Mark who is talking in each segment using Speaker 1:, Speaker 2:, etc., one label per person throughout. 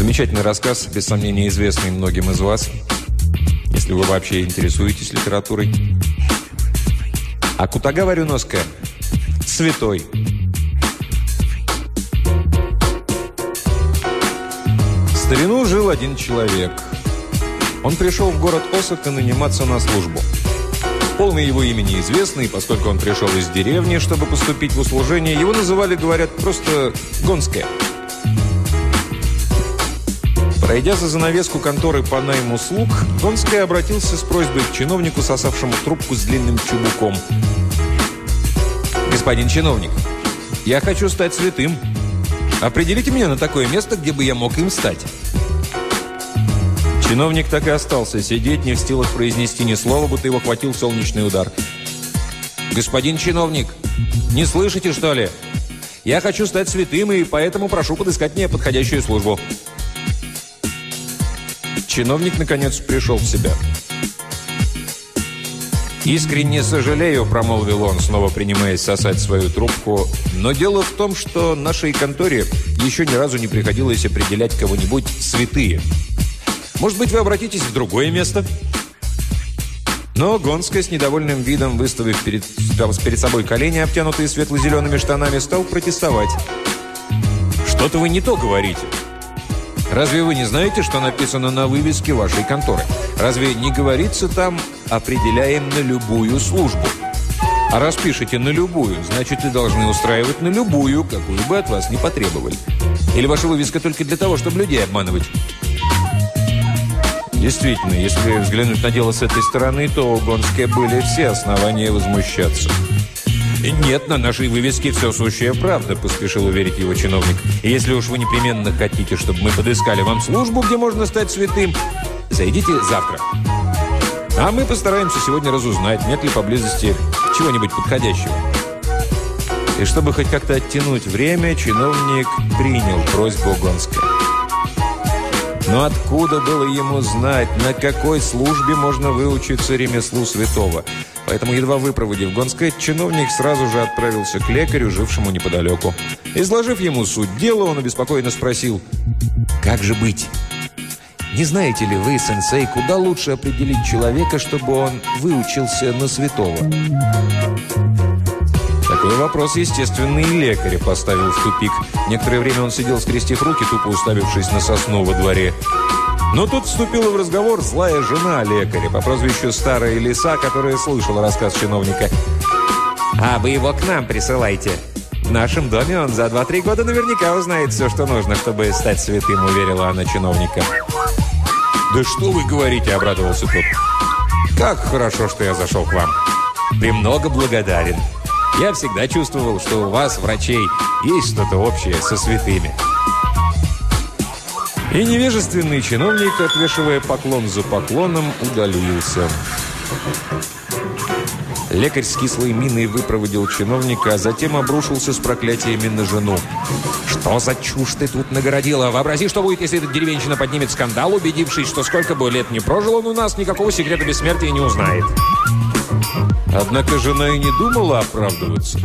Speaker 1: Замечательный рассказ, без сомнения известный многим из вас, если вы вообще интересуетесь литературой. А Кутагава Рюноска – святой. В старину жил один человек. Он пришел в город Осака наниматься на службу. Полное его имя неизвестно, и поскольку он пришел из деревни, чтобы поступить в услужение, его называли, говорят, просто Гонская. Пройдя за занавеску конторы по найму слуг, Гонский обратился с просьбой к чиновнику, сосавшему трубку с длинным чубуком. «Господин чиновник, я хочу стать святым. Определите меня на такое место, где бы я мог им стать». Чиновник так и остался сидеть, не в стилах произнести ни слова, будто его хватил солнечный удар. «Господин чиновник, не слышите, что ли? Я хочу стать святым, и поэтому прошу подыскать мне подходящую службу». Чиновник, наконец, пришел в себя. «Искренне сожалею», – промолвил он, снова принимаясь сосать свою трубку. «Но дело в том, что нашей конторе еще ни разу не приходилось определять кого-нибудь святые. Может быть, вы обратитесь в другое место?» Но Гонская с недовольным видом, выставив перед, перед собой колени, обтянутые светло-зелеными штанами, стал протестовать. «Что-то вы не то говорите. Разве вы не знаете, что написано на вывеске вашей конторы? Разве не говорится там «определяем на любую службу»? А раз пишете «на любую», значит, и должны устраивать на любую, какую бы от вас не потребовали. Или ваша вывеска только для того, чтобы людей обманывать? Действительно, если взглянуть на дело с этой стороны, то у Гонске были все основания возмущаться. «Нет, на нашей вывеске все сущая правда», – поспешил уверить его чиновник. «Если уж вы непременно хотите, чтобы мы подыскали вам службу, где можно стать святым, зайдите завтра. А мы постараемся сегодня разузнать, нет ли поблизости чего-нибудь подходящего». И чтобы хоть как-то оттянуть время, чиновник принял просьбу Гонска. Но откуда было ему знать, на какой службе можно выучиться ремеслу святого? Поэтому, едва выпроводив Гонская, чиновник сразу же отправился к лекарю, жившему неподалеку. Изложив ему суть дела, он обеспокоенно спросил, «Как же быть? Не знаете ли вы, сенсей, куда лучше определить человека, чтобы он выучился на святого?» Такой вопрос, естественно, и лекаря поставил в тупик. Некоторое время он сидел, скрестив руки, тупо уставившись на сосну во дворе. Но тут вступила в разговор злая жена лекаря по прозвищу Старая Лиса, которая слышала рассказ чиновника. «А вы его к нам присылайте. В нашем доме он за 2-3 года наверняка узнает все, что нужно, чтобы стать святым», уверила она чиновника. «Да что вы говорите?» – обрадовался тот. «Как хорошо, что я зашел к вам. Премного благодарен. Я всегда чувствовал, что у вас, врачей, есть что-то общее со святыми». И невежественный чиновник, отвешивая поклон за поклоном, удалился. Лекарь с кислой миной выпроводил чиновника, а затем обрушился с проклятиями на жену. «Что за чушь ты тут нагородила? Вообрази, что будет, если эта деревенщина поднимет скандал, убедившись, что сколько бы лет не прожил он у нас, никакого секрета бессмертия не узнает». Однако жена и не думала оправдываться.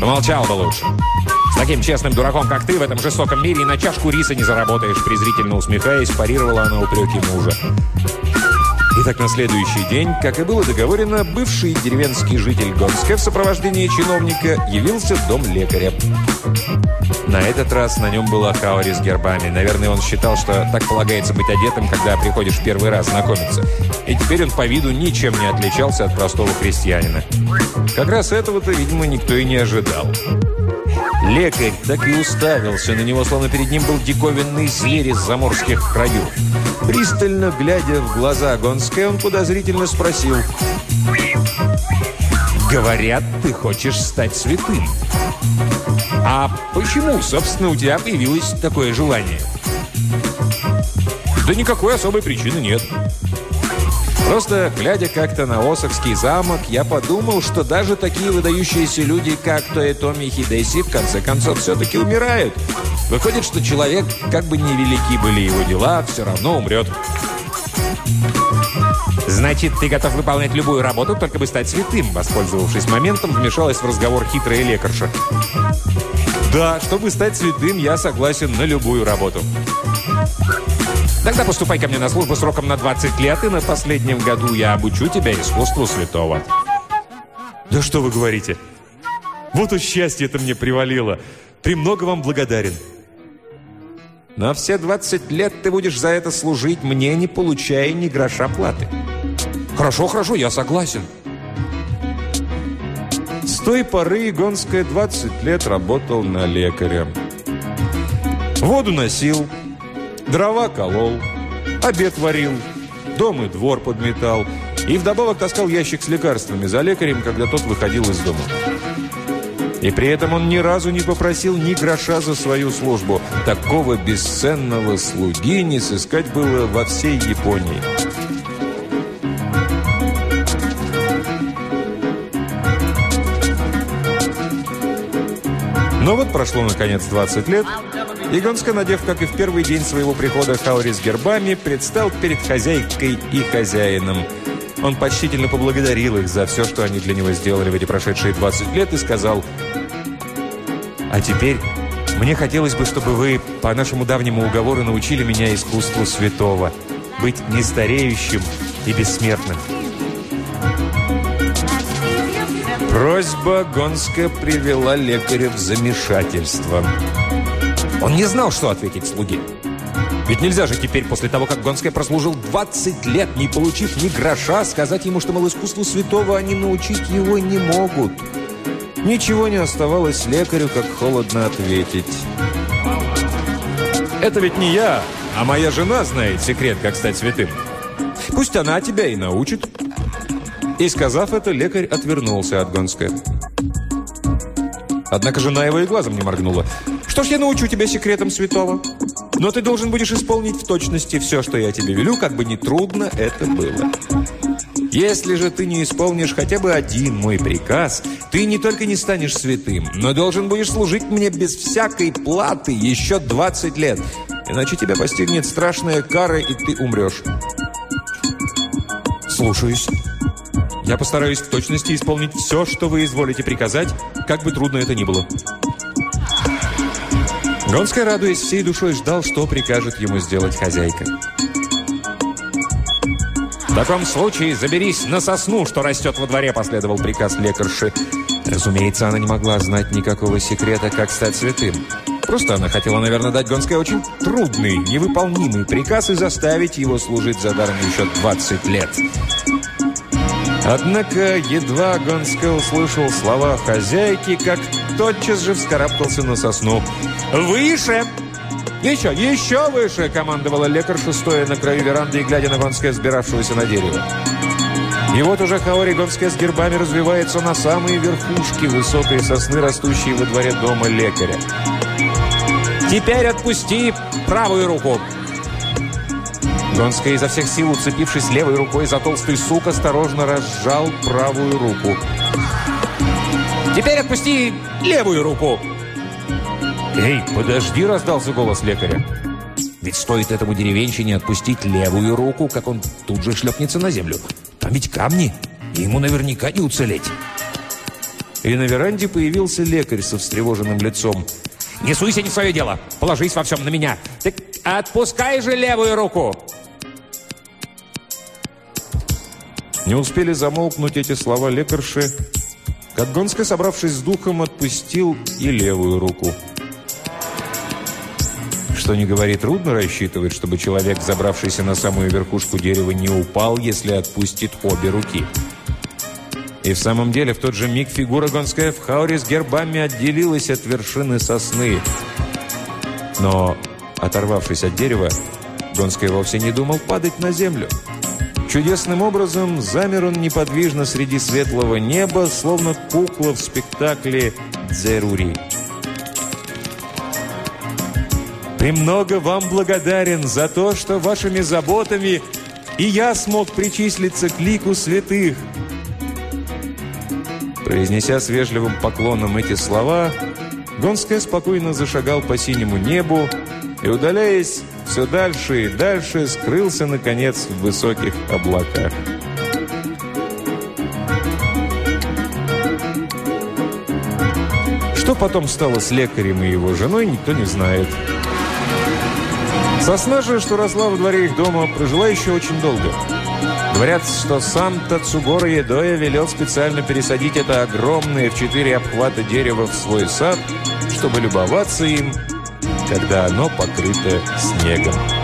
Speaker 1: Помолчал бы лучше. Таким честным дураком, как ты, в этом жестоком мире и на чашку риса не заработаешь, презрительно усмехаясь, парировала она упреки мужа. И так на следующий день, как и было договорено, бывший деревенский житель Гонска в сопровождении чиновника явился в дом лекаря. На этот раз на нем была хаури с гербами. Наверное, он считал, что так полагается быть одетым, когда приходишь первый раз знакомиться. И теперь он по виду ничем не отличался от простого крестьянина. Как раз этого-то, видимо, никто и не ожидал. Лекарь так и уставился на него, словно перед ним был диковинный зверь из заморских краев. Пристально глядя в глаза Гонске, он подозрительно спросил. «Говорят, ты хочешь стать святым. А почему, собственно, у тебя появилось такое желание?» «Да никакой особой причины нет. Просто, глядя как-то на Осовский замок, я подумал, что даже такие выдающиеся люди, как Тоэтоми Хидеси, в конце концов, все-таки умирают. Выходит, что человек, как бы невелики были его дела, все равно умрет. «Значит, ты готов выполнять любую работу, только бы стать святым», воспользовавшись моментом, вмешалась в разговор хитрая лекарша. Да, чтобы стать святым, я согласен на любую работу. Тогда поступай ко мне на службу сроком на 20 лет, и на последнем году я обучу тебя искусству святого.
Speaker 2: Да что вы говорите? Вот уж счастье это мне привалило. Премного вам благодарен.
Speaker 1: Но все 20 лет ты будешь за это служить мне, не получая ни гроша платы. Хорошо, хорошо, я согласен. С той поры Гонская 20 лет работал на лекаря. Воду носил, дрова колол, обед варил, дом и двор подметал. И вдобавок таскал ящик с лекарствами за лекарем, когда тот выходил из дома. И при этом он ни разу не попросил ни гроша за свою службу. Такого бесценного слуги не сыскать было во всей Японии. Но вот прошло, наконец, 20 лет, и Гонска, надев, как и в первый день своего прихода Хаури с гербами, предстал перед хозяйкой и хозяином. Он почтительно поблагодарил их за все, что они для него сделали в эти прошедшие 20 лет, и сказал, «А теперь мне хотелось бы, чтобы вы по нашему давнему уговору научили меня искусству святого, быть нестареющим и бессмертным». Просьба Гонска привела лекаря в замешательство. Он не знал, что ответить слуге. Ведь нельзя же теперь, после того, как Гонский прослужил 20 лет, не получив ни гроша, сказать ему, что, мол, искусству святого они научить его не могут. Ничего не оставалось лекарю, как холодно ответить. «Это ведь не я, а моя жена знает секрет, как стать святым. Пусть она тебя и научит». И, сказав это, лекарь отвернулся от Гонска. Однако жена его и глазом не моргнула. «Что ж я научу тебя секретам святого? Но ты должен будешь исполнить в точности все, что я тебе велю, как бы ни трудно это было. Если же ты не исполнишь хотя бы один мой приказ, ты не только не станешь святым, но должен будешь служить мне без всякой платы еще 20 лет, иначе тебя постигнет страшная кара, и ты умрешь». «Слушаюсь». Я постараюсь в точности исполнить все, что вы изволите приказать, как бы трудно это ни было». Гонский, радуясь всей душой, ждал, что прикажет ему сделать хозяйка. «В таком случае заберись на сосну, что растет во дворе», – последовал приказ лекарши. Разумеется, она не могла знать никакого секрета, как стать святым. Просто она хотела, наверное, дать Гонской очень трудный, невыполнимый приказ и заставить его служить за даром еще 20 лет. Однако, едва Гонске услышал слова хозяйки, как тотчас же вскарабкался на сосну. «Выше!» «Еще, еще выше!» – командовала лекарша, стоя на краю веранды и глядя на Гонске, сбиравшегося на дерево. И вот уже Хаори Гонске с гербами развивается на самые верхушки высокой сосны, растущей во дворе дома лекаря. «Теперь отпусти правую руку!» Гонский изо всех сил, уцепившись левой рукой за толстый сук, осторожно разжал правую руку. «Теперь отпусти левую руку!» «Эй, подожди!» – раздался голос лекаря. «Ведь стоит этому деревенщине отпустить левую руку, как он тут же шлепнется на землю. Там ведь камни, и ему наверняка не уцелеть». И на веранде появился лекарь со встревоженным лицом. «Не суйся не в свое дело! Положись во всем на меня! Так отпускай же левую руку!» Не успели замолкнуть эти слова лекарши, как Гонска, собравшись с духом, отпустил и левую руку. Что не говорит, трудно рассчитывать, чтобы человек, забравшийся на самую верхушку дерева, не упал, если отпустит обе руки. И в самом деле, в тот же миг фигура Гонская в хауре с гербами отделилась от вершины сосны. Но, оторвавшись от дерева, Гонская вовсе не думал падать на землю. Чудесным образом замер он неподвижно среди светлого неба, словно кукла в спектакле «Дзерури». «Премного вам благодарен за то, что вашими заботами и я смог причислиться к лику святых». Произнеся с вежливым поклоном эти слова, Гонская спокойно зашагал по синему небу и, удаляясь все дальше и дальше скрылся, наконец, в высоких облаках. Что потом стало с лекарем и его женой, никто не знает. Сосна же, что росла во дворе их дома, прожила еще очень долго. Говорят, что сам Тацугора Едоя велел специально пересадить это огромное в четыре обхвата дерево в свой сад, чтобы любоваться им, когда оно покрыто снегом.